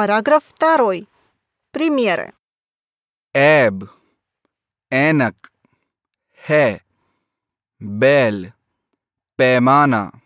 Параграф 2. Примеры. Эб, Энак, Хе, Бель, Пемана.